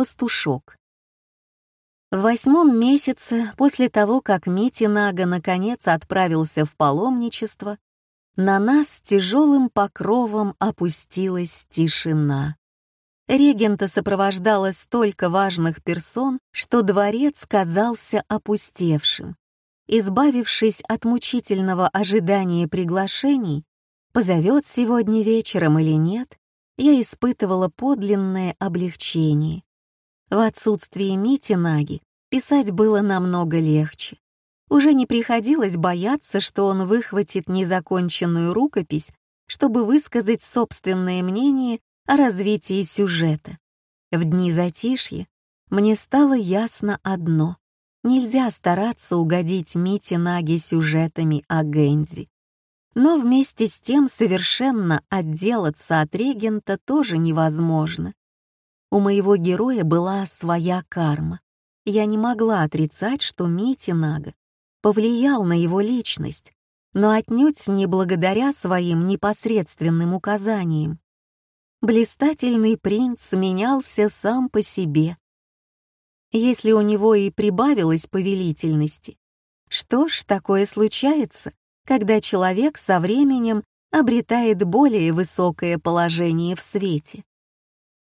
Пастушок. В восьмом месяце, после того, как Мити Нага наконец отправился в паломничество, на нас тяжелым покровом опустилась тишина. Регента сопровождало столько важных персон, что дворец казался опустевшим. Избавившись от мучительного ожидания приглашений, позовет сегодня вечером или нет, я испытывала подлинное облегчение. В отсутствие Мити Наги писать было намного легче. Уже не приходилось бояться, что он выхватит незаконченную рукопись, чтобы высказать собственное мнение о развитии сюжета. В дни затишья мне стало ясно одно — нельзя стараться угодить Мите Наги сюжетами о Гэнди. Но вместе с тем совершенно отделаться от регента тоже невозможно. У моего героя была своя карма. Я не могла отрицать, что Мити Нага повлиял на его личность, но отнюдь не благодаря своим непосредственным указаниям. Блистательный принц менялся сам по себе. Если у него и прибавилось повелительности, что ж, такое случается, когда человек со временем обретает более высокое положение в свете.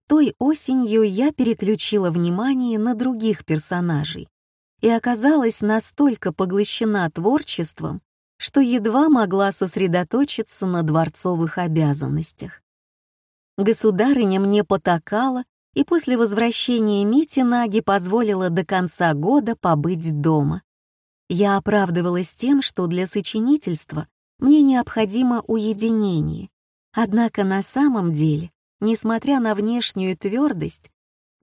Той осенью я переключила внимание на других персонажей и оказалась настолько поглощена творчеством, что едва могла сосредоточиться на дворцовых обязанностях. Государыня мне потакала и после возвращения Мити Наги позволила до конца года побыть дома. Я оправдывалась тем, что для сочинительства мне необходимо уединение, однако на самом деле Несмотря на внешнюю твердость,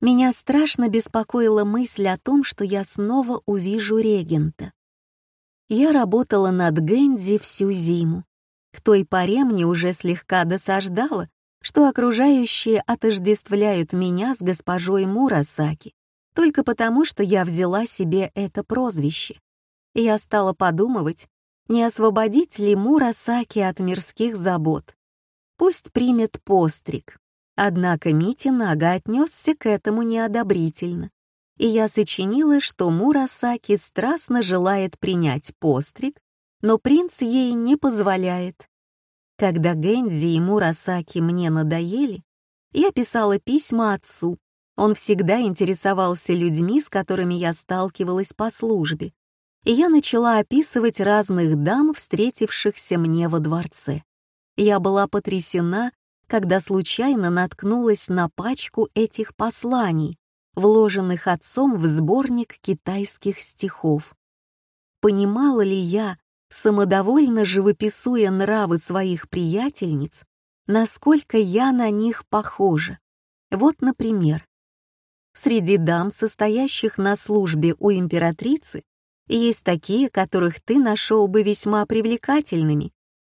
меня страшно беспокоила мысль о том, что я снова увижу регента. Я работала над Гэнзи всю зиму. К той поре мне уже слегка досаждало, что окружающие отождествляют меня с госпожой Мурасаки, только потому, что я взяла себе это прозвище. Я стала подумывать, не освободить ли Мурасаки от мирских забот. Пусть примет постриг, Однако Мити Нага отнесся к этому неодобрительно, и я сочинила, что Мурасаки страстно желает принять постриг, но принц ей не позволяет. Когда Гэнзи и Мурасаки мне надоели, я писала письма отцу. Он всегда интересовался людьми, с которыми я сталкивалась по службе, и я начала описывать разных дам, встретившихся мне во дворце. Я была потрясена когда случайно наткнулась на пачку этих посланий, вложенных отцом в сборник китайских стихов. Понимала ли я, самодовольно живописуя нравы своих приятельниц, насколько я на них похожа? Вот, например, среди дам, состоящих на службе у императрицы, есть такие, которых ты нашел бы весьма привлекательными,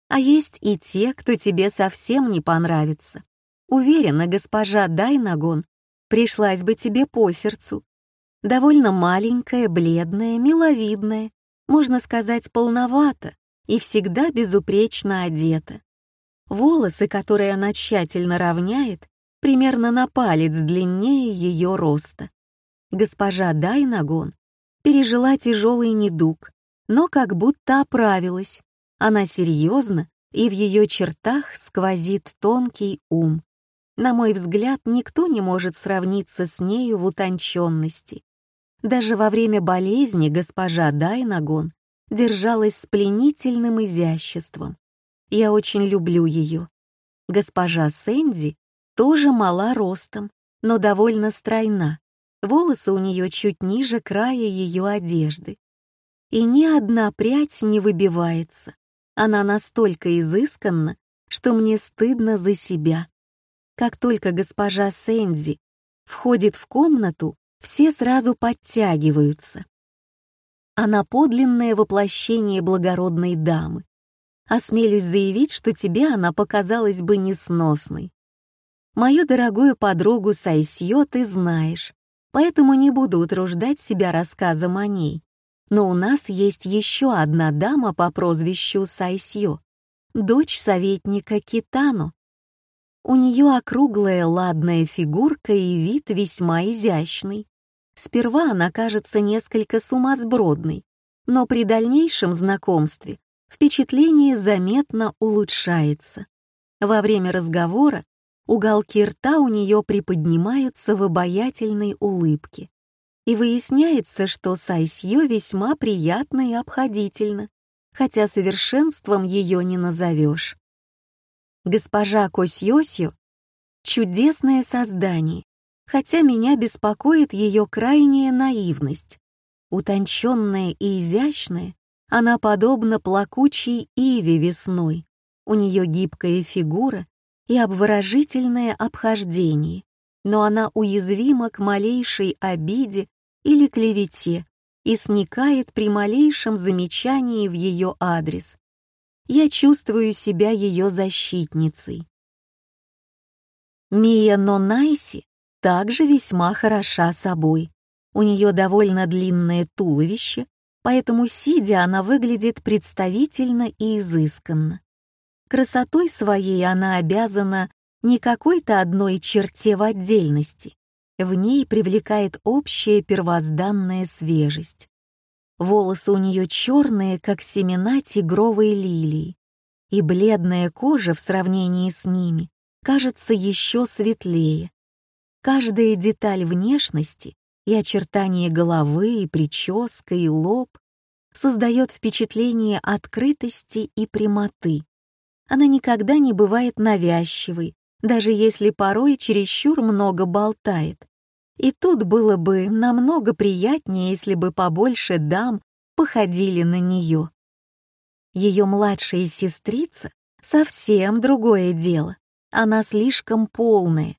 а есть и те, кто тебе совсем не понравится. Уверена, госпожа Дайнагон пришлась бы тебе по сердцу. Довольно маленькая, бледная, миловидная, можно сказать, полновата и всегда безупречно одета. Волосы, которые она тщательно равняет, примерно на палец длиннее ее роста. Госпожа Дайнагон пережила тяжелый недуг, но как будто оправилась она серьезна, и в ее чертах сквозит тонкий ум. На мой взгляд, никто не может сравниться с нею в утонченности. Даже во время болезни госпожа Дайнагон держалась с пленительным изяществом. Я очень люблю ее. Госпожа Сэнди тоже мала ростом, но довольно стройна. Волосы у нее чуть ниже края ее одежды. И ни одна прядь не выбивается. Она настолько изысканна, что мне стыдно за себя. Как только госпожа Сэнди входит в комнату, все сразу подтягиваются. Она подлинное воплощение благородной дамы. Осмелюсь заявить, что тебе она показалась бы несносной. Мою дорогую подругу Сайсьё ты знаешь, поэтому не буду утруждать себя рассказом о ней. Но у нас есть еще одна дама по прозвищу Сайсьё, дочь советника Китано. У нее округлая ладная фигурка и вид весьма изящный. Сперва она кажется несколько сумасбродной, но при дальнейшем знакомстве впечатление заметно улучшается. Во время разговора уголки рта у нее приподнимаются в обаятельной улыбке, и выясняется, что Сайсьё весьма приятно и обходительно, хотя совершенством ее не назовешь. Госпожа Косьосью — чудесное создание, хотя меня беспокоит ее крайняя наивность. Утонченная и изящная, она подобна плакучей иве весной. У нее гибкая фигура и обворожительное обхождение, но она уязвима к малейшей обиде или клевете и сникает при малейшем замечании в ее адрес. Я чувствую себя ее защитницей. Мия Нонайси также весьма хороша собой. У нее довольно длинное туловище, поэтому сидя она выглядит представительно и изысканно. Красотой своей она обязана не какой-то одной черте в отдельности. В ней привлекает общая первозданная свежесть. Волосы у нее черные, как семена тигровой лилии, и бледная кожа в сравнении с ними кажется еще светлее. Каждая деталь внешности и очертания головы, и прическа, и лоб создает впечатление открытости и прямоты. Она никогда не бывает навязчивой, даже если порой чересчур много болтает. И тут было бы намного приятнее, если бы побольше дам походили на нее. Ее младшая сестрица — совсем другое дело. Она слишком полная.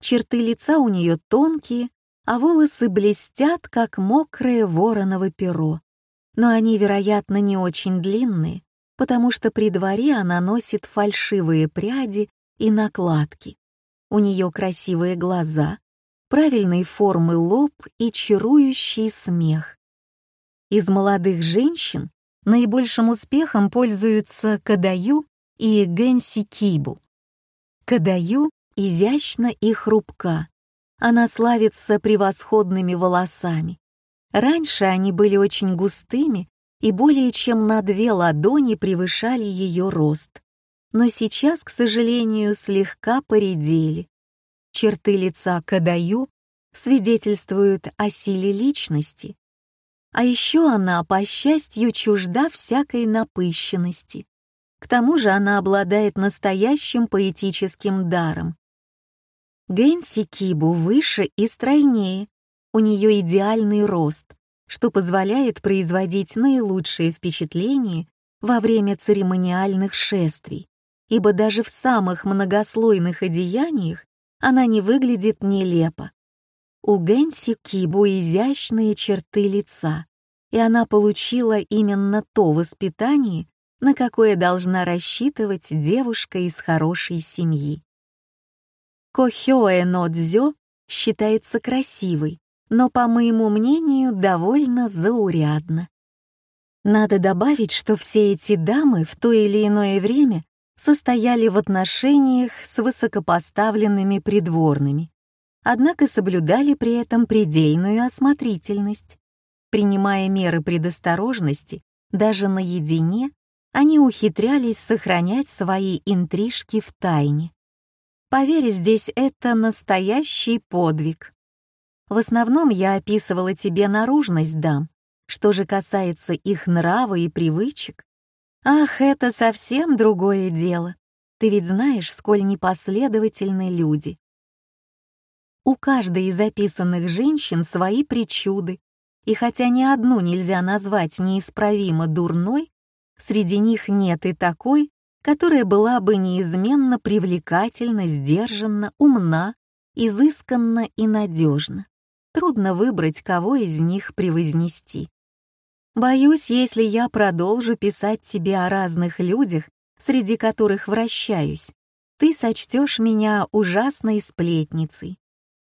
Черты лица у нее тонкие, а волосы блестят, как мокрое вороново перо. Но они, вероятно, не очень длинные, потому что при дворе она носит фальшивые пряди и накладки. У нее красивые глаза, правильной формы лоб и чарующий смех. Из молодых женщин наибольшим успехом пользуются Кадаю и Гэнси Кибу. Кадаю изящна и хрупка. Она славится превосходными волосами. Раньше они были очень густыми и более чем на две ладони превышали ее рост но сейчас, к сожалению, слегка поредели. Черты лица Кадаю свидетельствуют о силе личности. А еще она, по счастью, чужда всякой напыщенности. К тому же она обладает настоящим поэтическим даром. Гэнси Кибу выше и стройнее, у нее идеальный рост, что позволяет производить наилучшее впечатление во время церемониальных шествий ибо даже в самых многослойных одеяниях она не выглядит нелепо. У Гэнси Кибу изящные черты лица, и она получила именно то воспитание, на какое должна рассчитывать девушка из хорошей семьи. Кохёэ Нодзё считается красивой, но, по моему мнению, довольно заурядна. Надо добавить, что все эти дамы в то или иное время состояли в отношениях с высокопоставленными придворными, однако соблюдали при этом предельную осмотрительность. Принимая меры предосторожности, даже наедине, они ухитрялись сохранять свои интрижки в тайне. Поверь, здесь это настоящий подвиг. В основном я описывала тебе наружность дам. Что же касается их нрава и привычек, Ах, это совсем другое дело. Ты ведь знаешь, сколь непоследовательны люди. У каждой из записанных женщин свои причуды, и хотя ни одну нельзя назвать неисправимо дурной, среди них нет и такой, которая была бы неизменно привлекательна, сдержанна, умна, изысканна и надежна. Трудно выбрать, кого из них превознести. Боюсь, если я продолжу писать тебе о разных людях, среди которых вращаюсь, ты сочтешь меня ужасной сплетницей.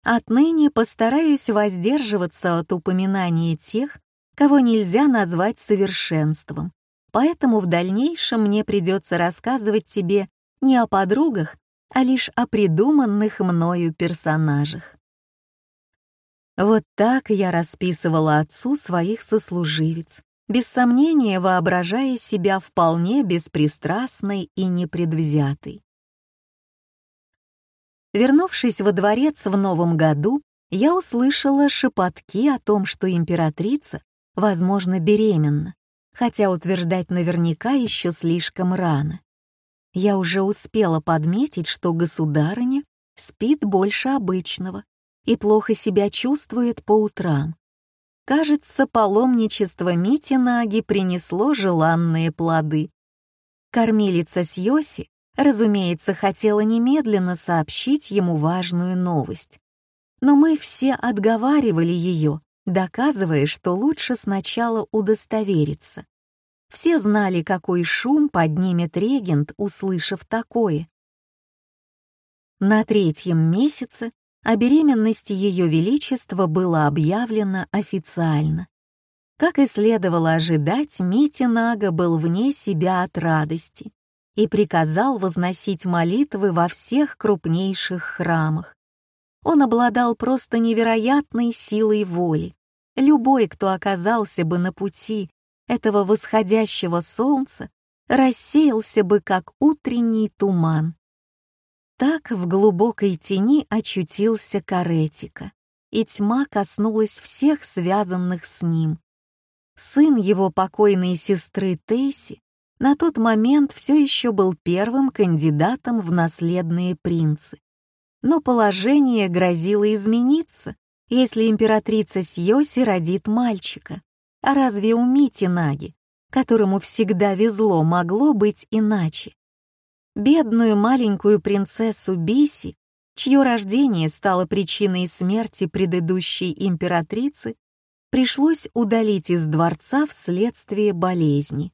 Отныне постараюсь воздерживаться от упоминания тех, кого нельзя назвать совершенством, поэтому в дальнейшем мне придется рассказывать тебе не о подругах, а лишь о придуманных мною персонажах. Вот так я расписывала отцу своих сослуживец, без сомнения воображая себя вполне беспристрастной и непредвзятой. Вернувшись во дворец в новом году, я услышала шепотки о том, что императрица, возможно, беременна, хотя утверждать наверняка еще слишком рано. Я уже успела подметить, что государыня спит больше обычного и плохо себя чувствует по утрам. Кажется, паломничество Мити Наги принесло желанные плоды. Кормилица Сьоси, разумеется, хотела немедленно сообщить ему важную новость. Но мы все отговаривали ее, доказывая, что лучше сначала удостовериться. Все знали, какой шум поднимет регент, услышав такое. На третьем месяце о беременности Ее Величества было объявлено официально. Как и следовало ожидать, Мити Нага был вне себя от радости и приказал возносить молитвы во всех крупнейших храмах. Он обладал просто невероятной силой воли. Любой, кто оказался бы на пути этого восходящего солнца, рассеялся бы, как утренний туман. Так в глубокой тени очутился Каретика, и тьма коснулась всех связанных с ним. Сын его покойной сестры Тейси на тот момент все еще был первым кандидатом в наследные принцы. Но положение грозило измениться, если императрица Сьоси родит мальчика. А разве у Мити Наги, которому всегда везло, могло быть иначе? Бедную маленькую принцессу Биси, чье рождение стало причиной смерти предыдущей императрицы, пришлось удалить из дворца вследствие болезни.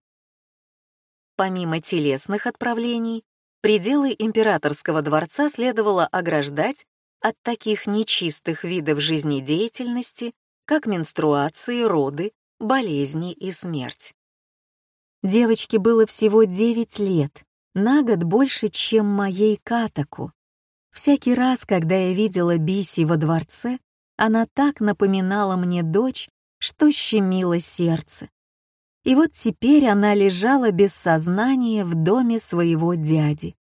Помимо телесных отправлений, пределы императорского дворца следовало ограждать от таких нечистых видов жизнедеятельности, как менструации, роды, болезни и смерть. Девочке было всего 9 лет, на год больше, чем моей Катаку. Всякий раз, когда я видела Биси во дворце, она так напоминала мне дочь, что щемило сердце. И вот теперь она лежала без сознания в доме своего дяди.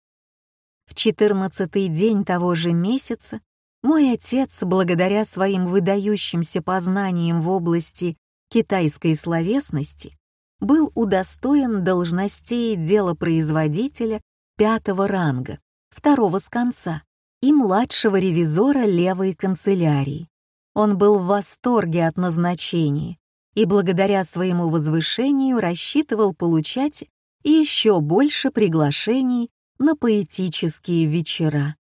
В четырнадцатый день того же месяца мой отец, благодаря своим выдающимся познаниям в области китайской словесности, был удостоен должностей делопроизводителя пятого ранга, второго с конца, и младшего ревизора левой канцелярии. Он был в восторге от назначения и благодаря своему возвышению рассчитывал получать еще больше приглашений на поэтические вечера.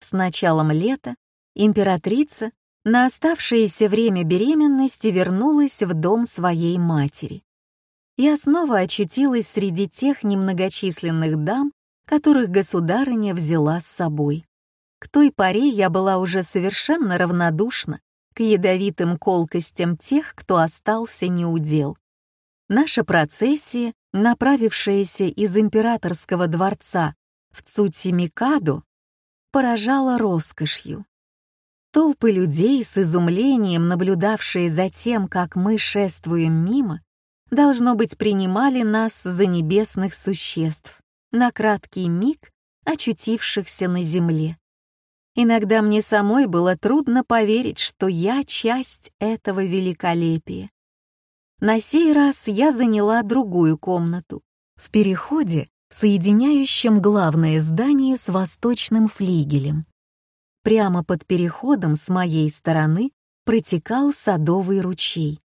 С началом лета императрица на оставшееся время беременности вернулась в дом своей матери я снова очутилась среди тех немногочисленных дам, которых государыня взяла с собой. К той поре я была уже совершенно равнодушна к ядовитым колкостям тех, кто остался неудел. Наша процессия, направившаяся из императорского дворца в Цутимикаду, поражала роскошью. Толпы людей с изумлением, наблюдавшие за тем, как мы шествуем мимо, должно быть, принимали нас за небесных существ, на краткий миг очутившихся на земле. Иногда мне самой было трудно поверить, что я часть этого великолепия. На сей раз я заняла другую комнату, в переходе, соединяющем главное здание с восточным флигелем. Прямо под переходом с моей стороны протекал садовый ручей.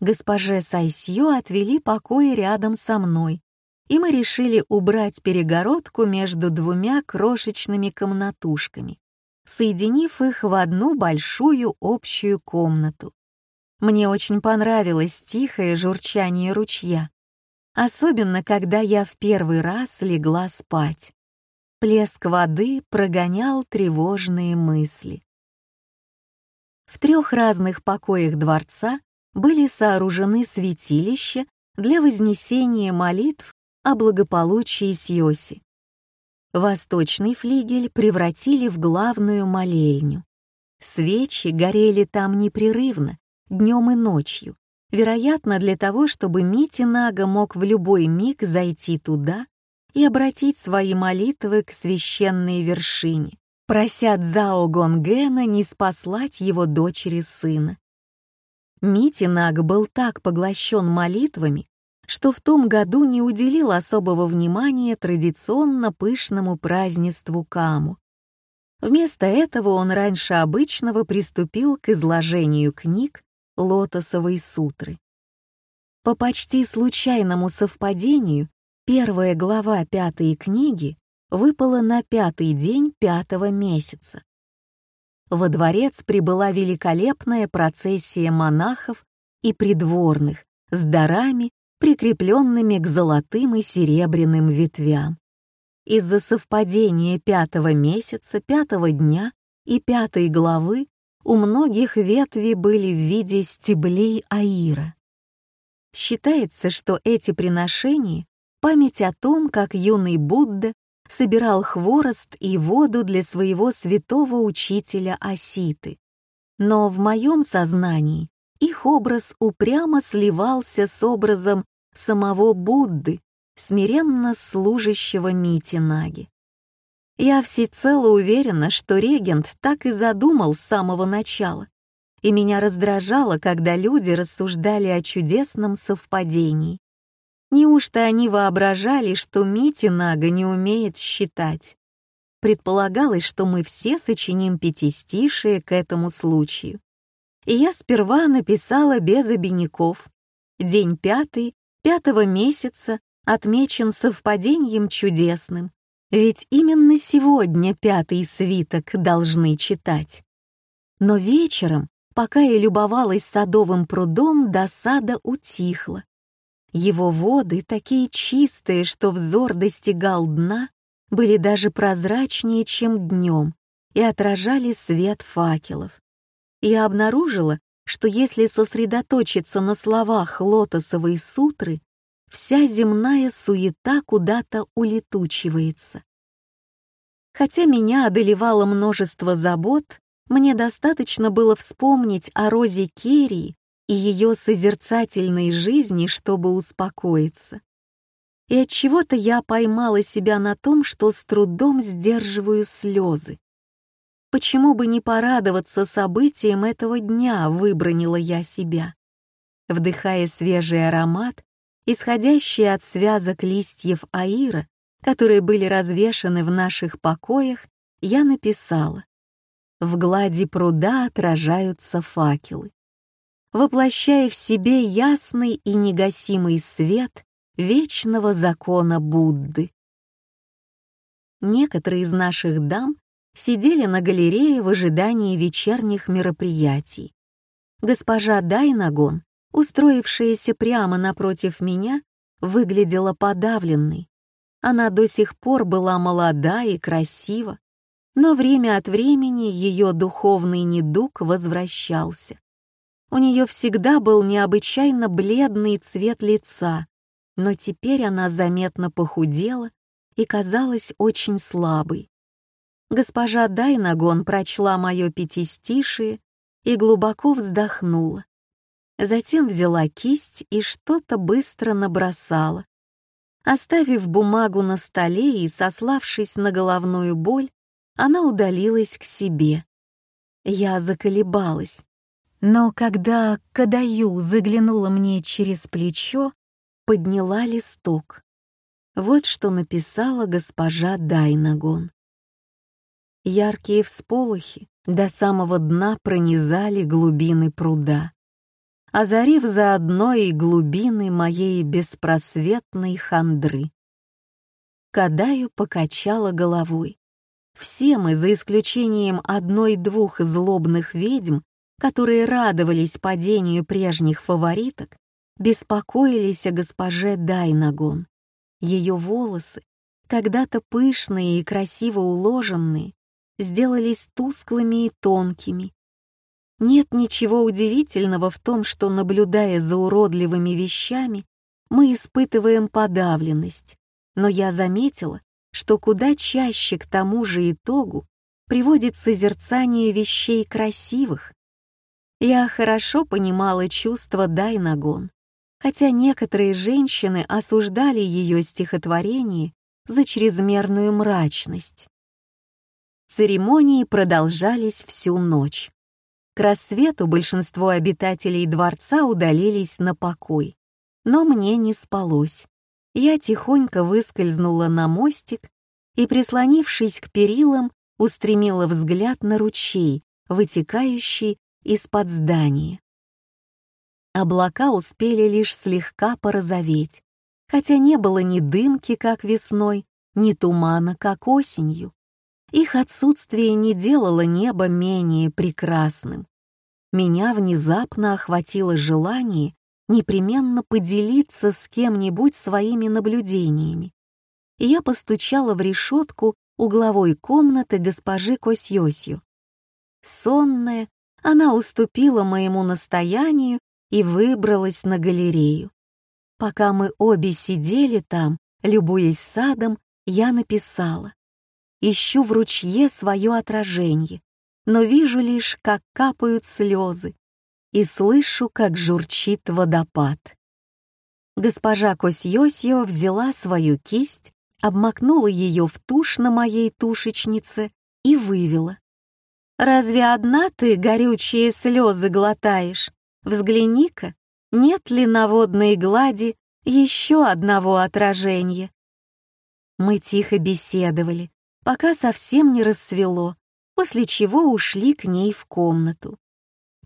Госпоже Сайсью отвели покои рядом со мной, и мы решили убрать перегородку между двумя крошечными комнатушками, соединив их в одну большую общую комнату. Мне очень понравилось тихое журчание ручья, особенно когда я в первый раз легла спать. Плеск воды прогонял тревожные мысли. В трех разных покоях дворца были сооружены святилища для вознесения молитв о благополучии Сьоси. Восточный флигель превратили в главную молельню. Свечи горели там непрерывно, днем и ночью, вероятно, для того, чтобы Мити Нага мог в любой миг зайти туда и обратить свои молитвы к священной вершине, прося Цао Гонгена не спаслать его дочери сына. Мити Наг был так поглощен молитвами, что в том году не уделил особого внимания традиционно пышному празднеству Каму. Вместо этого он раньше обычного приступил к изложению книг Лотосовой сутры. По почти случайному совпадению, первая глава пятой книги выпала на пятый день пятого месяца. Во дворец прибыла великолепная процессия монахов и придворных с дарами прикрепленными к золотым и серебряным ветвям. Из-за совпадения пятого месяца, пятого дня и пятой главы у многих ветви были в виде стеблей аира. Считается, что эти приношения — память о том, как юный Будда собирал хворост и воду для своего святого учителя Аситы. Но в моем сознании их образ упрямо сливался с образом самого Будды, смиренно служащего Мити Наги. Я всецело уверена, что регент так и задумал с самого начала, и меня раздражало, когда люди рассуждали о чудесном совпадении. Неужто они воображали, что Мити Нага не умеет считать? Предполагалось, что мы все сочиним пятистишие к этому случаю. И я сперва написала без обиняков. День пятый пятого месяца отмечен совпадением чудесным, ведь именно сегодня пятый свиток должны читать. Но вечером, пока я любовалась садовым прудом, досада утихла. Его воды, такие чистые, что взор достигал дна, были даже прозрачнее, чем днем, и отражали свет факелов. Я обнаружила, что если сосредоточиться на словах лотосовой сутры, вся земная суета куда-то улетучивается. Хотя меня одолевало множество забот, мне достаточно было вспомнить о Розе Керри и ее созерцательной жизни, чтобы успокоиться. И от чего-то я поймала себя на том, что с трудом сдерживаю слезы. Почему бы не порадоваться событиям этого дня, выбронила я себя. Вдыхая свежий аромат, исходящий от связок листьев аира, которые были развешаны в наших покоях, я написала. В глади пруда отражаются факелы. Воплощая в себе ясный и негасимый свет вечного закона Будды. Некоторые из наших дам сидели на галерее в ожидании вечерних мероприятий. Госпожа Дайнагон, устроившаяся прямо напротив меня, выглядела подавленной. Она до сих пор была молода и красива, но время от времени ее духовный недуг возвращался. У нее всегда был необычайно бледный цвет лица, но теперь она заметно похудела и казалась очень слабой. Госпожа Дайнагон прочла мое пятистишие и глубоко вздохнула. Затем взяла кисть и что-то быстро набросала. Оставив бумагу на столе и сославшись на головную боль, она удалилась к себе. Я заколебалась. Но когда Кадаю заглянула мне через плечо, подняла листок. Вот что написала госпожа Дайнагон. Яркие всполохи до самого дна пронизали глубины пруда, озарив заодно и глубины моей беспросветной хандры. Кадаю покачала головой. Все мы, за исключением одной-двух злобных ведьм, которые радовались падению прежних фавориток, беспокоились о госпоже Дайнагон. Ее волосы, когда-то пышные и красиво уложенные, сделались тусклыми и тонкими. Нет ничего удивительного в том, что, наблюдая за уродливыми вещами, мы испытываем подавленность, но я заметила, что куда чаще к тому же итогу приводит созерцание вещей красивых. Я хорошо понимала чувство Дайнагон, хотя некоторые женщины осуждали ее стихотворение за чрезмерную мрачность. Церемонии продолжались всю ночь. К рассвету большинство обитателей дворца удалились на покой, но мне не спалось. Я тихонько выскользнула на мостик и, прислонившись к перилам, устремила взгляд на ручей, вытекающий из-под здания. Облака успели лишь слегка порозоветь, хотя не было ни дымки, как весной, ни тумана, как осенью. Их отсутствие не делало небо менее прекрасным. Меня внезапно охватило желание непременно поделиться с кем-нибудь своими наблюдениями. И я постучала в решетку угловой комнаты госпожи Косьосью. Сонная, она уступила моему настоянию и выбралась на галерею. Пока мы обе сидели там, любуясь садом, я написала. Ищу в ручье свое отражение, но вижу лишь, как капают слезы, и слышу, как журчит водопад. Госпожа Косьосио взяла свою кисть обмакнула ее в тушь на моей тушечнице и вывела. «Разве одна ты горючие слезы глотаешь? Взгляни-ка, нет ли на водной глади еще одного отражения?» Мы тихо беседовали, пока совсем не рассвело, после чего ушли к ней в комнату.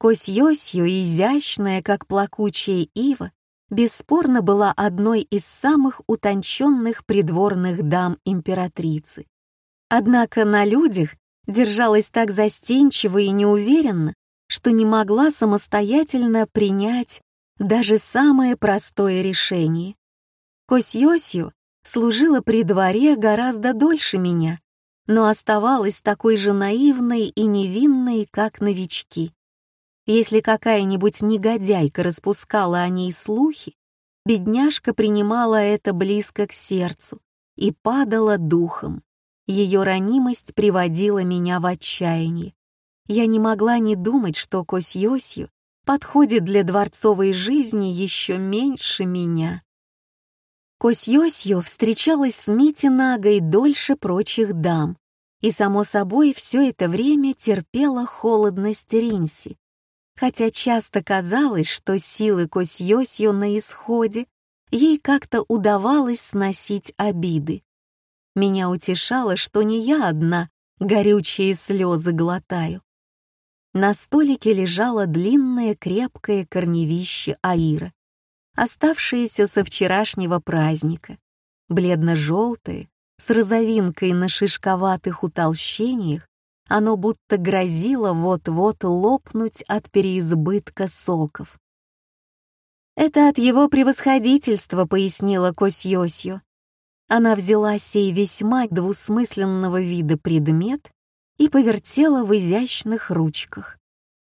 Кось-Йосью, изящная, как плакучая ива, бесспорно была одной из самых утонченных придворных дам императрицы. Однако на людях держалась так застенчиво и неуверенно, что не могла самостоятельно принять даже самое простое решение. Косьосью служила при дворе гораздо дольше меня, но оставалась такой же наивной и невинной, как новички. Если какая-нибудь негодяйка распускала о ней слухи, бедняжка принимала это близко к сердцу и падала духом. Ее ранимость приводила меня в отчаяние. Я не могла не думать, что Косьосью подходит для дворцовой жизни еще меньше меня. Косьосью встречалась с Митинагой дольше прочих дам, и, само собой, все это время терпела холодность Ринси, хотя часто казалось, что силы Косьосью на исходе, ей как-то удавалось сносить обиды. Меня утешало, что не я одна горючие слезы глотаю. На столике лежало длинное крепкое корневище Аира, оставшееся со вчерашнего праздника, бледно-желтое, с розовинкой на шишковатых утолщениях оно будто грозило вот-вот лопнуть от переизбытка соков. «Это от его превосходительства», — пояснила Косьосью. Она взяла сей весьма двусмысленного вида предмет и повертела в изящных ручках.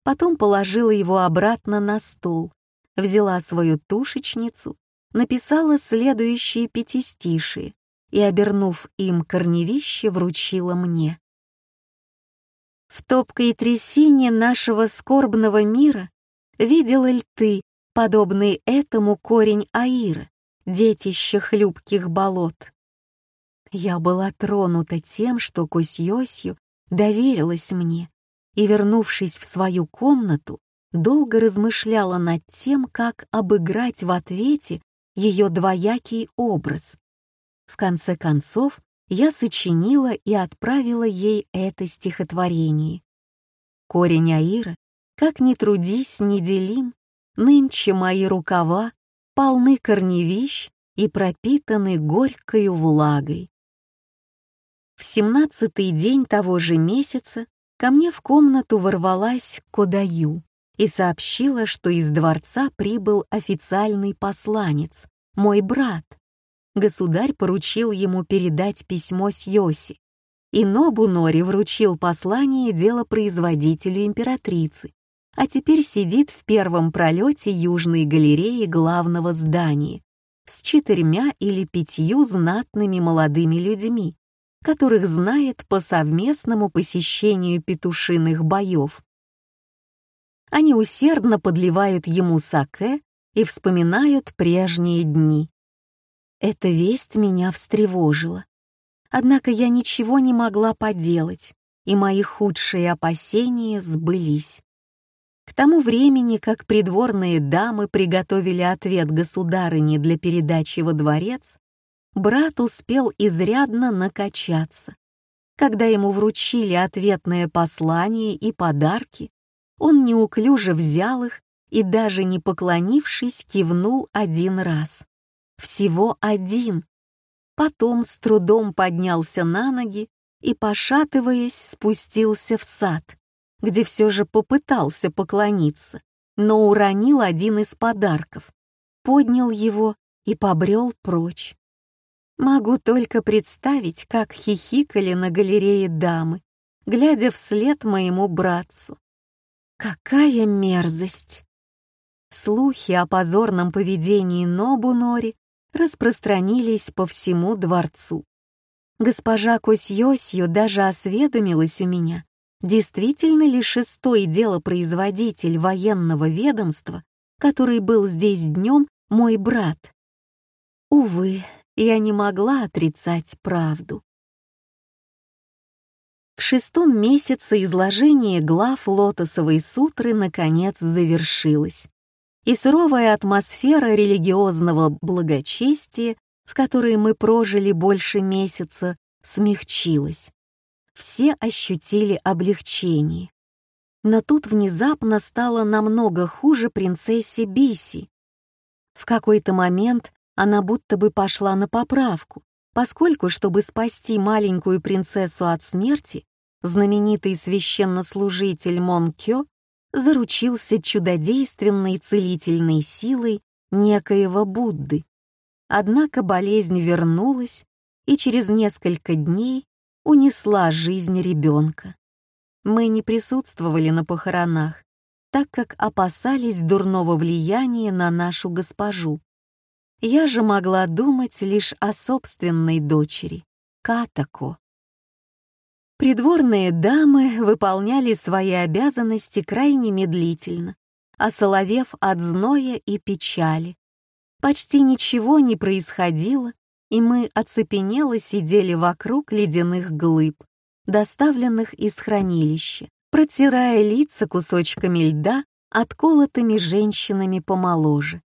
Потом положила его обратно на стол, взяла свою тушечницу, написала следующие пятистишие и, обернув им корневище, вручила мне. В топкой трясине нашего скорбного мира видела ли ты, подобный этому корень Аира, детище хлюпких болот? Я была тронута тем, что Косьосью доверилась мне, и, вернувшись в свою комнату, долго размышляла над тем, как обыграть в ответе ее двоякий образ. В конце концов, я сочинила и отправила ей это стихотворение. Корень Аира, как ни трудись, не делим, нынче мои рукава полны корневищ и пропитаны горькою влагой. В семнадцатый день того же месяца ко мне в комнату ворвалась Кодаю и сообщила, что из дворца прибыл официальный посланец, мой брат — государь поручил ему передать письмо с Йоси, и Нобунори вручил послание делопроизводителю императрицы, а теперь сидит в первом пролете южной галереи главного здания с четырьмя или пятью знатными молодыми людьми, которых знает по совместному посещению петушиных боев. Они усердно подливают ему саке и вспоминают прежние дни. Эта весть меня встревожила. Однако я ничего не могла поделать, и мои худшие опасения сбылись. К тому времени, как придворные дамы приготовили ответ государыне для передачи во дворец, брат успел изрядно накачаться. Когда ему вручили ответное послание и подарки, он неуклюже взял их и, даже не поклонившись, кивнул один раз. Всего один. Потом с трудом поднялся на ноги и, пошатываясь, спустился в сад, где все же попытался поклониться, но уронил один из подарков, поднял его и побрел прочь. Могу только представить, как хихикали на галерее дамы, глядя вслед моему братцу. Какая мерзость! Слухи о позорном поведении Нобунори распространились по всему дворцу. Госпожа Косьосью даже осведомилась у меня, действительно ли шестой делопроизводитель военного ведомства, который был здесь днем, мой брат. Увы, я не могла отрицать правду. В шестом месяце изложение глав Лотосовой сутры наконец завершилось, и суровая атмосфера религиозного благочестия, в которой мы прожили больше месяца, смягчилась. Все ощутили облегчение. Но тут внезапно стало намного хуже принцессе Биси. В какой-то момент она будто бы пошла на поправку, поскольку, чтобы спасти маленькую принцессу от смерти, знаменитый священнослужитель Монкё заручился чудодейственной целительной силой некоего Будды. Однако болезнь вернулась и через несколько дней унесла жизнь ребенка. Мы не присутствовали на похоронах, так как опасались дурного влияния на нашу госпожу. Я же могла думать лишь о собственной дочери, Катако. Придворные дамы выполняли свои обязанности крайне медлительно, осоловев от зноя и печали. Почти ничего не происходило, и мы оцепенело сидели вокруг ледяных глыб, доставленных из хранилища, протирая лица кусочками льда, отколотыми женщинами помоложе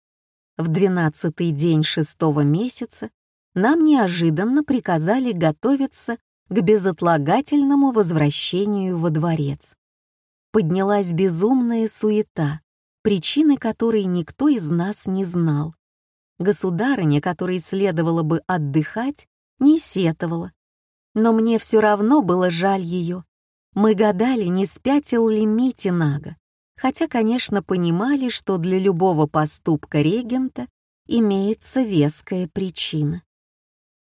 в двенадцатый день шестого месяца нам неожиданно приказали готовиться к безотлагательному возвращению во дворец. Поднялась безумная суета, причины которой никто из нас не знал. Государыня, которой следовало бы отдыхать, не сетовала. Но мне все равно было жаль ее. Мы гадали, не спятил ли Митинага хотя, конечно, понимали, что для любого поступка регента имеется веская причина.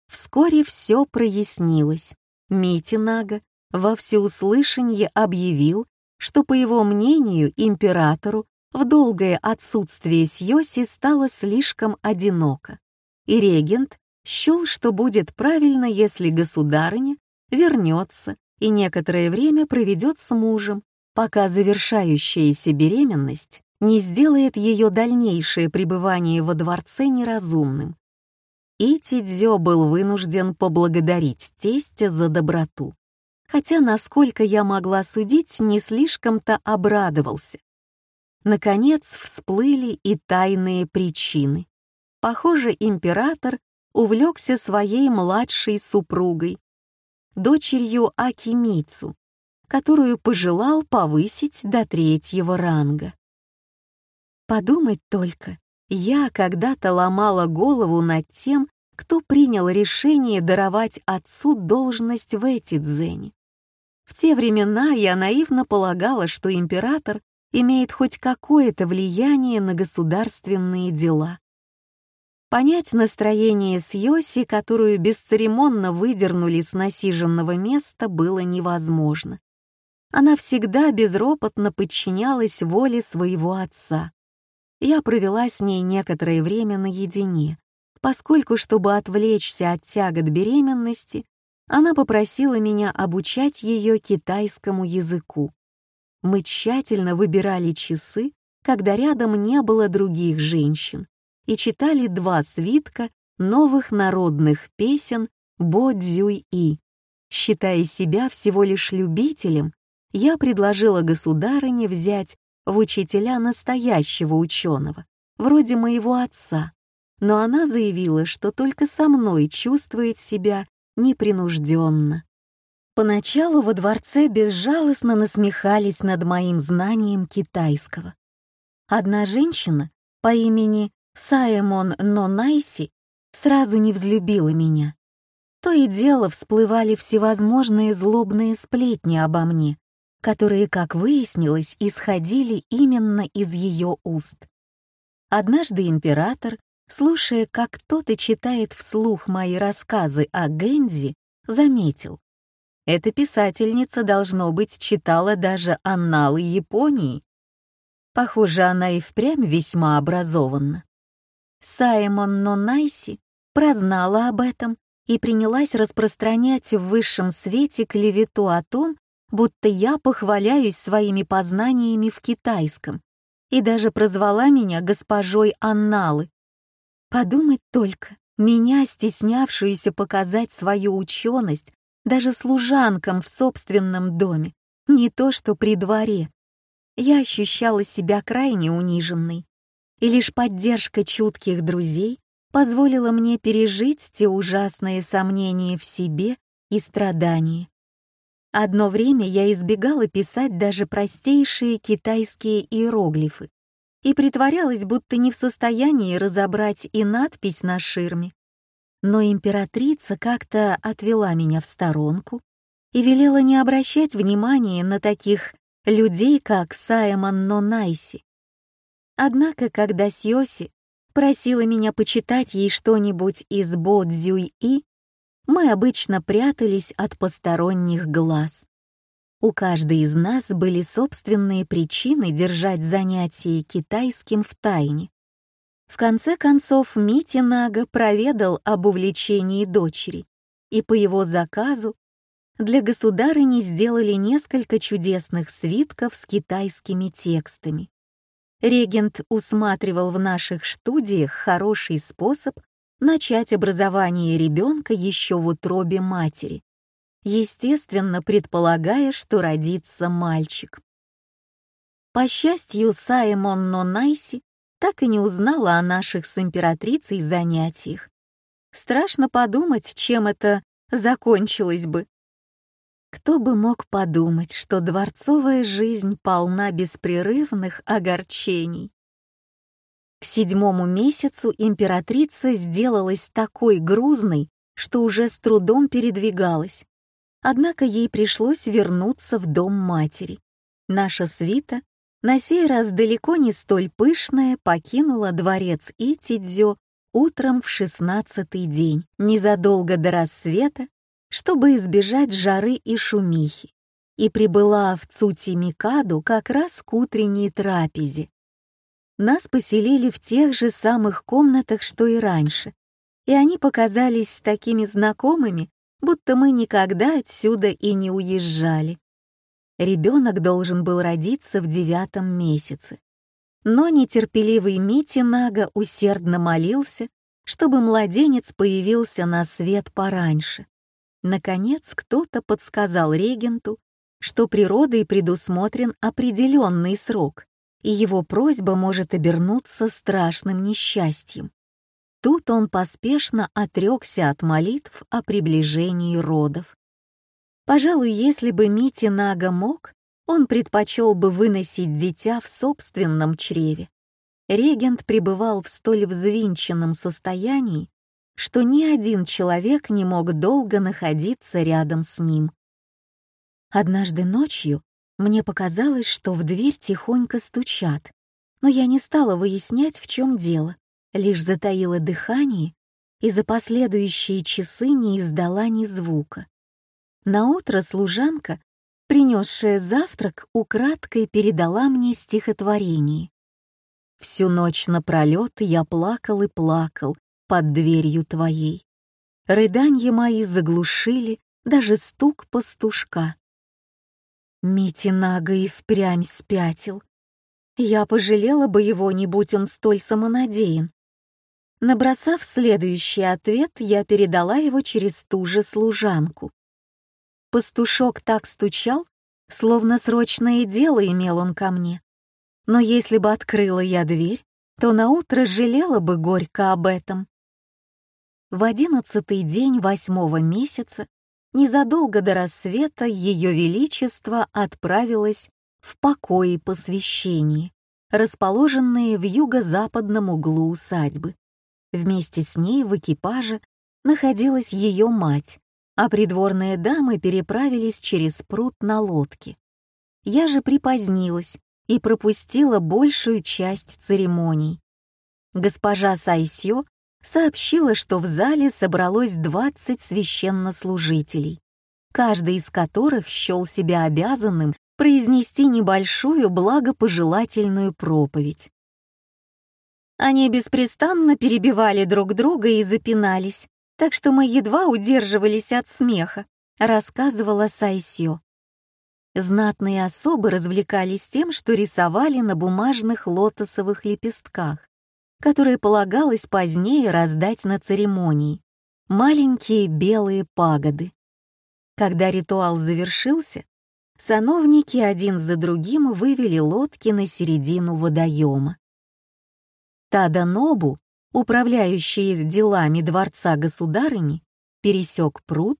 Вскоре все прояснилось. Митинага во всеуслышание объявил, что, по его мнению, императору в долгое отсутствие Сьоси стало слишком одиноко, и регент счел, что будет правильно, если государыня вернется и некоторое время проведет с мужем, пока завершающаяся беременность не сделает ее дальнейшее пребывание во дворце неразумным. И Тидзё был вынужден поблагодарить тестя за доброту, хотя, насколько я могла судить, не слишком-то обрадовался. Наконец всплыли и тайные причины. Похоже, император увлекся своей младшей супругой, дочерью Акимицу, которую пожелал повысить до третьего ранга. Подумать только, я когда-то ломала голову над тем, кто принял решение даровать отцу должность в эти дзене. В те времена я наивно полагала, что император имеет хоть какое-то влияние на государственные дела. Понять настроение Сьоси, которую бесцеремонно выдернули с насиженного места, было невозможно. Она всегда безропотно подчинялась воле своего отца. Я провела с ней некоторое время наедине, поскольку, чтобы отвлечься от тягот беременности, она попросила меня обучать ее китайскому языку. Мы тщательно выбирали часы, когда рядом не было других женщин, и читали два свитка новых народных песен Бо Цзюй-И. Считая себя всего лишь любителем, я предложила государыне взять в учителя настоящего ученого, вроде моего отца, но она заявила, что только со мной чувствует себя непринужденно. Поначалу во дворце безжалостно насмехались над моим знанием китайского. Одна женщина по имени Саэмон Нонайси сразу не взлюбила меня. То и дело всплывали всевозможные злобные сплетни обо мне, которые, как выяснилось, исходили именно из ее уст. Однажды император, слушая, как кто-то читает вслух мои рассказы о Гэнзи, заметил. Эта писательница, должно быть, читала даже анналы Японии. Похоже, она и впрямь весьма образованна. Саймон Нонайси прознала об этом и принялась распространять в высшем свете клевету о том, будто я похваляюсь своими познаниями в китайском, и даже прозвала меня госпожой Анналы. Подумать только, меня, стеснявшуюся показать свою ученость даже служанкам в собственном доме, не то что при дворе. Я ощущала себя крайне униженной, и лишь поддержка чутких друзей позволила мне пережить те ужасные сомнения в себе и страдания. Одно время я избегала писать даже простейшие китайские иероглифы и притворялась, будто не в состоянии разобрать и надпись на ширме. Но императрица как-то отвела меня в сторонку и велела не обращать внимания на таких людей, как Саймон Нонайси. Однако, когда Сьоси просила меня почитать ей что-нибудь из Бо Цзюй-И, мы обычно прятались от посторонних глаз. У каждой из нас были собственные причины держать занятия китайским в тайне. В конце концов, Мити Нага проведал об увлечении дочери, и по его заказу для государыни сделали несколько чудесных свитков с китайскими текстами. Регент усматривал в наших студиях хороший способ начать образование ребенка еще в утробе матери, естественно предполагая, что родится мальчик. По счастью, Саймон Нонайси так и не узнала о наших с императрицей занятиях. Страшно подумать, чем это закончилось бы. Кто бы мог подумать, что дворцовая жизнь полна беспрерывных огорчений. К седьмому месяцу императрица сделалась такой грузной, что уже с трудом передвигалась. Однако ей пришлось вернуться в дом матери. Наша свита, на сей раз далеко не столь пышная, покинула дворец Итидзё утром в шестнадцатый день, незадолго до рассвета, чтобы избежать жары и шумихи, и прибыла в Цути-Микаду как раз к утренней трапезе. Нас поселили в тех же самых комнатах, что и раньше, и они показались такими знакомыми, будто мы никогда отсюда и не уезжали. Ребенок должен был родиться в девятом месяце. Но нетерпеливый Мити Нага усердно молился, чтобы младенец появился на свет пораньше. Наконец, кто-то подсказал регенту, что природой предусмотрен определенный срок, и его просьба может обернуться страшным несчастьем. Тут он поспешно отрекся от молитв о приближении родов. Пожалуй, если бы Мити Нага мог, он предпочел бы выносить дитя в собственном чреве. Регент пребывал в столь взвинченном состоянии, что ни один человек не мог долго находиться рядом с ним. Однажды ночью мне показалось, что в дверь тихонько стучат, но я не стала выяснять, в чем дело, лишь затаила дыхание и за последующие часы не издала ни звука. Наутро служанка, принесшая завтрак, украдкой передала мне стихотворение. Всю ночь напролет я плакал и плакал, под дверью твоей. Рыданья мои заглушили даже стук пастушка. Митинага и впрямь спятил. Я пожалела бы его, не будь он столь самонадеян. Набросав следующий ответ, я передала его через ту же служанку. Пастушок так стучал, словно срочное дело имел он ко мне. Но если бы открыла я дверь, то наутро жалела бы горько об этом. В одиннадцатый день восьмого месяца, незадолго до рассвета, Ее Величество отправилось в покои посвящений, расположенные в юго-западном углу усадьбы. Вместе с ней в экипаже находилась ее мать, а придворные дамы переправились через пруд на лодке. Я же припозднилась и пропустила большую часть церемоний. Госпожа Сайсё сообщила, что в зале собралось 20 священнослужителей, каждый из которых счел себя обязанным произнести небольшую благопожелательную проповедь. Они беспрестанно перебивали друг друга и запинались, так что мы едва удерживались от смеха, рассказывала Сайсё. Знатные особы развлекались тем, что рисовали на бумажных лотосовых лепестках, которые полагалось позднее раздать на церемонии, маленькие белые пагоды. Когда ритуал завершился, сановники один за другим вывели лодки на середину водоема. Тада Нобу управляющий делами дворца государыни, пересек пруд,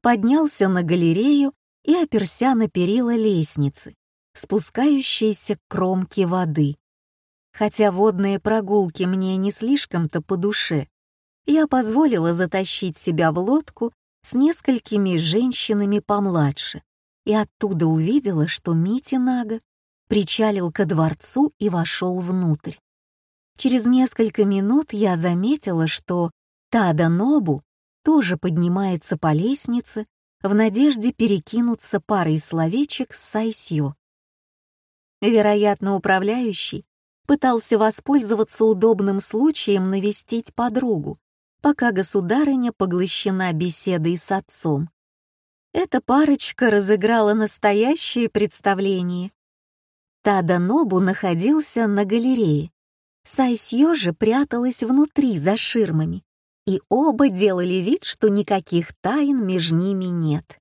поднялся на галерею и оперся на перила лестницы, спускающейся к кромке воды. Хотя водные прогулки мне не слишком-то по душе, я позволила затащить себя в лодку с несколькими женщинами помладше и оттуда увидела, что Мити Нага причалил ко дворцу и вошел внутрь. Через несколько минут я заметила, что Тада Нобу тоже поднимается по лестнице в надежде перекинуться парой словечек с Сайсё. Вероятно, управляющий пытался воспользоваться удобным случаем навестить подругу, пока государыня поглощена беседой с отцом. Эта парочка разыграла настоящее представление. Тада Нобу находился на галерее, Сайсьё же пряталась внутри за ширмами, и оба делали вид, что никаких тайн между ними нет.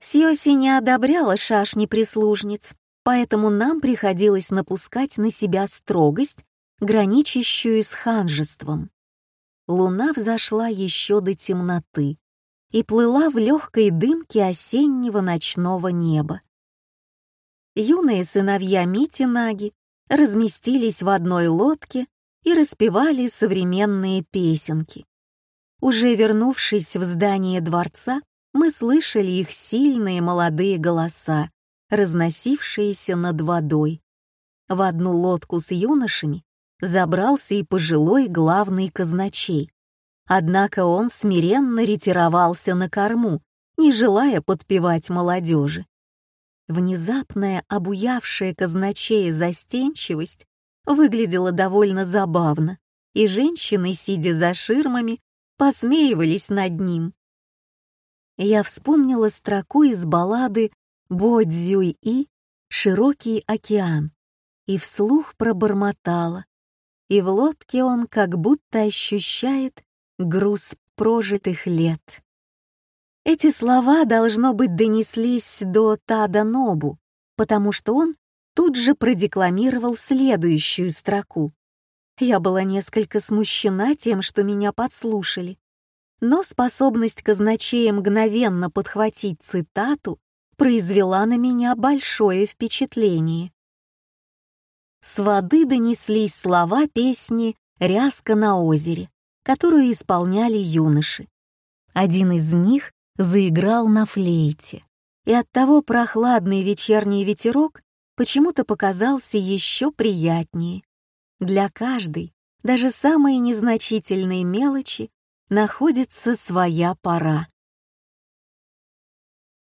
Сьоси не одобряла шашни прислужниц, поэтому нам приходилось напускать на себя строгость, граничащую с ханжеством. Луна взошла еще до темноты и плыла в легкой дымке осеннего ночного неба. Юные сыновья Мити Наги разместились в одной лодке и распевали современные песенки. Уже вернувшись в здание дворца, мы слышали их сильные молодые голоса, разносившиеся над водой. В одну лодку с юношами забрался и пожилой главный казначей. Однако он смиренно ретировался на корму, не желая подпевать молодежи. Внезапная, обуявшая казначея застенчивость выглядела довольно забавно, и женщины, сидя за ширмами, посмеивались над ним. Я вспомнила строку из баллады «Бодзюй-и» «Широкий океан» и вслух пробормотала, и в лодке он как будто ощущает груз прожитых лет. Эти слова, должно быть, донеслись до Тада Нобу, потому что он тут же продекламировал следующую строку. Я была несколько смущена тем, что меня подслушали. Но способность казначея мгновенно подхватить цитату произвела на меня большое впечатление. С воды донеслись слова песни «Ряска на озере», которую исполняли юноши. Один из них заиграл на флейте, и оттого прохладный вечерний ветерок почему-то показался еще приятнее. Для каждой, даже самой незначительной мелочи, находится своя пора.